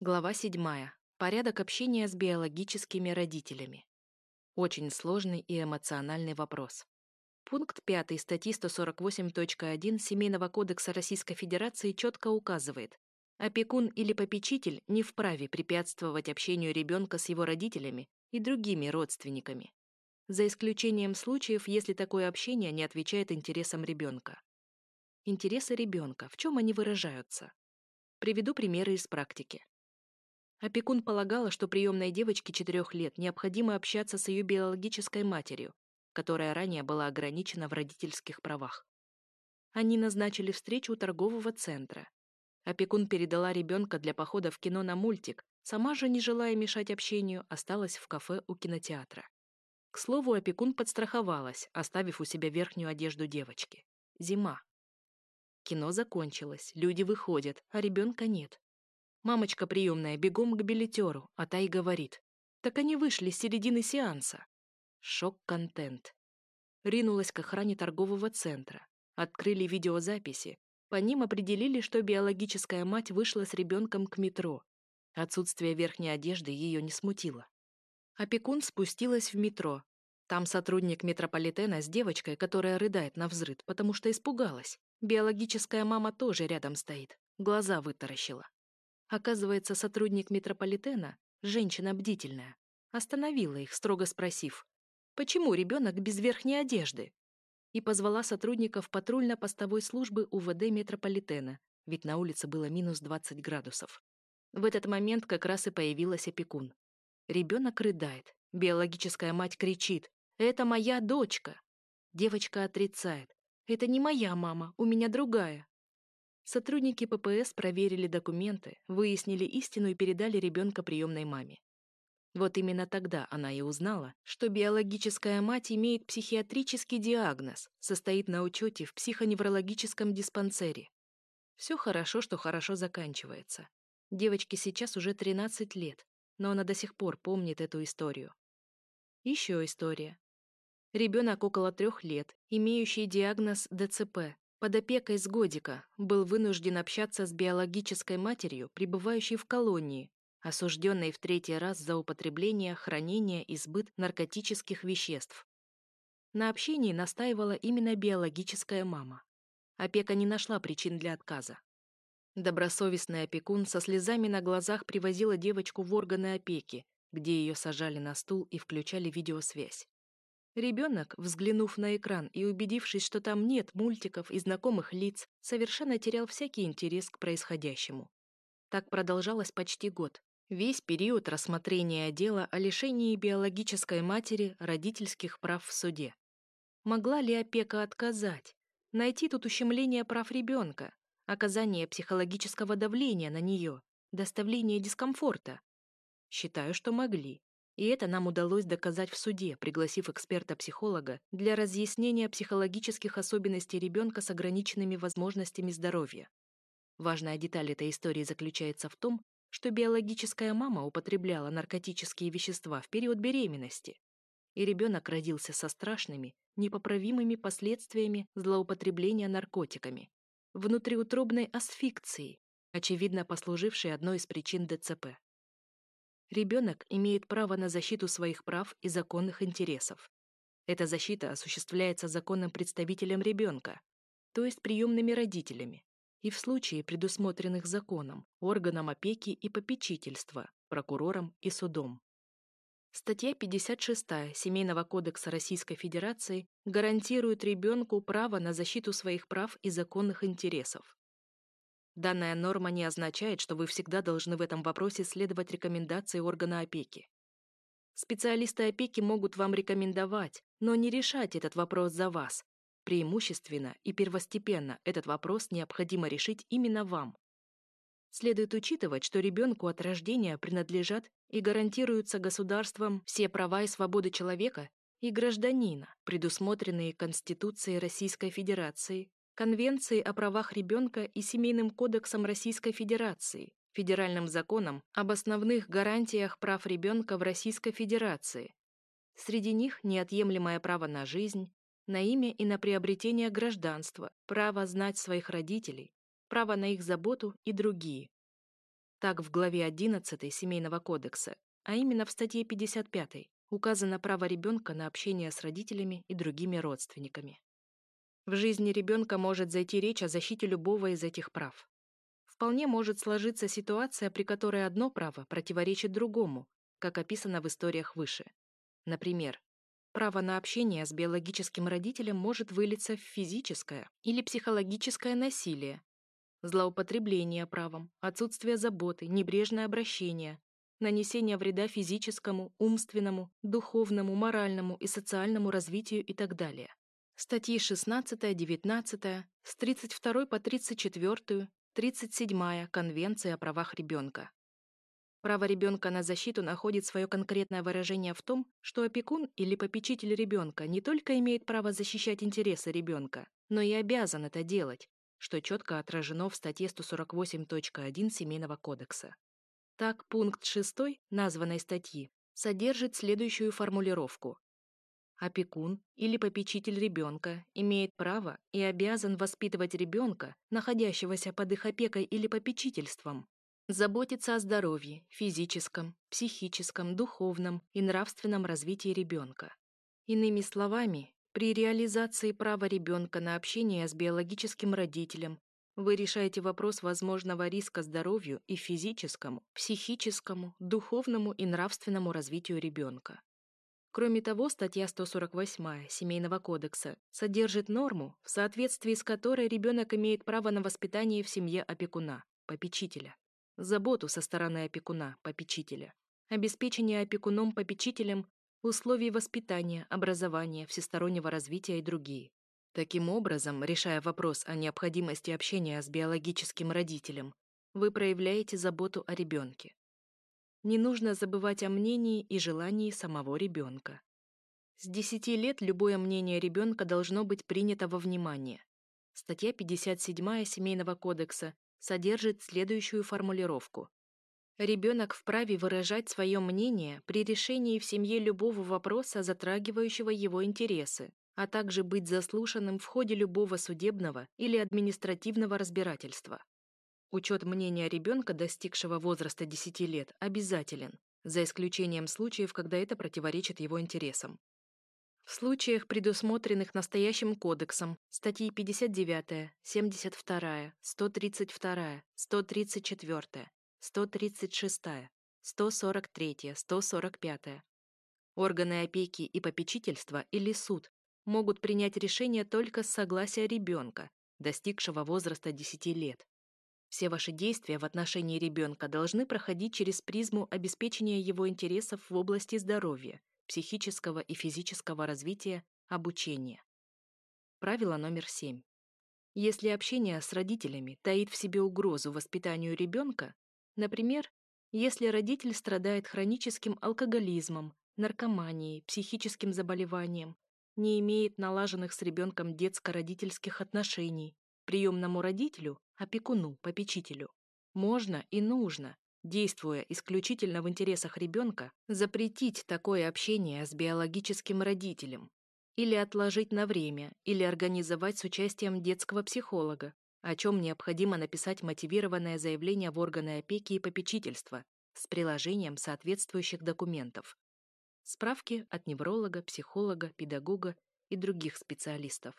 Глава 7. Порядок общения с биологическими родителями. Очень сложный и эмоциональный вопрос. Пункт 5 статьи 148.1 Семейного кодекса Российской Федерации четко указывает, опекун или попечитель не вправе препятствовать общению ребенка с его родителями и другими родственниками, за исключением случаев, если такое общение не отвечает интересам ребенка. Интересы ребенка, в чем они выражаются? Приведу примеры из практики. Опекун полагала, что приемной девочке четырех лет необходимо общаться с ее биологической матерью, которая ранее была ограничена в родительских правах. Они назначили встречу у торгового центра. Опекун передала ребенка для похода в кино на мультик, сама же, не желая мешать общению, осталась в кафе у кинотеатра. К слову, опекун подстраховалась, оставив у себя верхнюю одежду девочки. Зима. Кино закончилось, люди выходят, а ребенка нет. Мамочка приемная бегом к билетеру, а та и говорит. Так они вышли с середины сеанса. Шок-контент. Ринулась к охране торгового центра. Открыли видеозаписи. По ним определили, что биологическая мать вышла с ребенком к метро. Отсутствие верхней одежды ее не смутило. Опекун спустилась в метро. Там сотрудник метрополитена с девочкой, которая рыдает на взрыд, потому что испугалась. Биологическая мама тоже рядом стоит. Глаза вытаращила. Оказывается, сотрудник метрополитена, женщина бдительная, остановила их, строго спросив, почему ребенок без верхней одежды? И позвала сотрудников патрульно-постовой службы УВД метрополитена, ведь на улице было минус 20 градусов. В этот момент как раз и появилась опекун. Ребенок рыдает, биологическая мать кричит «Это моя дочка!» Девочка отрицает «Это не моя мама, у меня другая». Сотрудники ППС проверили документы, выяснили истину и передали ребенка приемной маме. Вот именно тогда она и узнала, что биологическая мать имеет психиатрический диагноз, состоит на учете в психоневрологическом диспансере. Все хорошо, что хорошо заканчивается. Девочке сейчас уже 13 лет, но она до сих пор помнит эту историю. Еще история. Ребенок около трех лет, имеющий диагноз ДЦП, под опекой с годика был вынужден общаться с биологической матерью, пребывающей в колонии, осужденной в третий раз за употребление, хранение и сбыт наркотических веществ. На общении настаивала именно биологическая мама. Опека не нашла причин для отказа. Добросовестный опекун со слезами на глазах привозила девочку в органы опеки, где ее сажали на стул и включали видеосвязь. Ребенок, взглянув на экран и убедившись, что там нет мультиков и знакомых лиц, совершенно терял всякий интерес к происходящему. Так продолжалось почти год. Весь период рассмотрения дела о лишении биологической матери родительских прав в суде. Могла ли опека отказать? Найти тут ущемление прав ребенка, оказание психологического давления на нее, доставление дискомфорта? Считаю, что могли. И это нам удалось доказать в суде, пригласив эксперта-психолога для разъяснения психологических особенностей ребенка с ограниченными возможностями здоровья. Важная деталь этой истории заключается в том, что биологическая мама употребляла наркотические вещества в период беременности, и ребенок родился со страшными, непоправимыми последствиями злоупотребления наркотиками, внутриутробной асфикцией, очевидно послужившей одной из причин ДЦП. Ребенок имеет право на защиту своих прав и законных интересов. Эта защита осуществляется законным представителем ребенка, то есть приемными родителями, и в случае, предусмотренных законом, органом опеки и попечительства, прокурором и судом. Статья 56 Семейного кодекса Российской Федерации гарантирует ребенку право на защиту своих прав и законных интересов. Данная норма не означает, что вы всегда должны в этом вопросе следовать рекомендации органа опеки. Специалисты опеки могут вам рекомендовать, но не решать этот вопрос за вас. Преимущественно и первостепенно этот вопрос необходимо решить именно вам. Следует учитывать, что ребенку от рождения принадлежат и гарантируются государством все права и свободы человека и гражданина, предусмотренные Конституцией Российской Федерации, Конвенцией о правах ребенка и Семейным кодексом Российской Федерации, Федеральным законом об основных гарантиях прав ребенка в Российской Федерации. Среди них неотъемлемое право на жизнь, на имя и на приобретение гражданства, право знать своих родителей, право на их заботу и другие. Так в главе 11 Семейного кодекса, а именно в статье 55, указано право ребенка на общение с родителями и другими родственниками. В жизни ребенка может зайти речь о защите любого из этих прав. Вполне может сложиться ситуация, при которой одно право противоречит другому, как описано в историях выше. Например, право на общение с биологическим родителем может вылиться в физическое или психологическое насилие, злоупотребление правом, отсутствие заботы, небрежное обращение, нанесение вреда физическому, умственному, духовному, моральному и социальному развитию и так далее. Статьи 16, 19, с 32 по 34, 37 Конвенция о правах ребенка. Право ребенка на защиту находит свое конкретное выражение в том, что опекун или попечитель ребенка не только имеет право защищать интересы ребенка, но и обязан это делать, что четко отражено в статье 148.1 Семейного кодекса. Так, пункт 6 названной статьи содержит следующую формулировку Опекун или попечитель ребенка имеет право и обязан воспитывать ребенка, находящегося под их опекой или попечительством, заботиться о здоровье, физическом, психическом, духовном и нравственном развитии ребенка. Иными словами, при реализации права ребенка на общение с биологическим родителем вы решаете вопрос возможного риска здоровью и физическому, психическому, духовному и нравственному развитию ребенка. Кроме того, статья 148 Семейного кодекса содержит норму, в соответствии с которой ребенок имеет право на воспитание в семье опекуна, попечителя, заботу со стороны опекуна, попечителя, обеспечение опекуном-попечителем условий воспитания, образования, всестороннего развития и другие. Таким образом, решая вопрос о необходимости общения с биологическим родителем, вы проявляете заботу о ребенке. Не нужно забывать о мнении и желании самого ребенка. С 10 лет любое мнение ребенка должно быть принято во внимание. Статья 57 Семейного кодекса содержит следующую формулировку. Ребенок вправе выражать свое мнение при решении в семье любого вопроса, затрагивающего его интересы, а также быть заслушанным в ходе любого судебного или административного разбирательства. Учет мнения ребенка, достигшего возраста 10 лет, обязателен, за исключением случаев, когда это противоречит его интересам. В случаях, предусмотренных настоящим кодексом, статьи 59, 72, 132, 134, 136, 143, 145, органы опеки и попечительства или суд могут принять решение только с согласия ребенка, достигшего возраста 10 лет. Все ваши действия в отношении ребенка должны проходить через призму обеспечения его интересов в области здоровья, психического и физического развития, обучения. Правило номер семь. Если общение с родителями таит в себе угрозу воспитанию ребенка, например, если родитель страдает хроническим алкоголизмом, наркоманией, психическим заболеванием, не имеет налаженных с ребенком детско-родительских отношений, приемному родителю опекуну, попечителю. Можно и нужно, действуя исключительно в интересах ребенка, запретить такое общение с биологическим родителем или отложить на время, или организовать с участием детского психолога, о чем необходимо написать мотивированное заявление в органы опеки и попечительства с приложением соответствующих документов. Справки от невролога, психолога, педагога и других специалистов.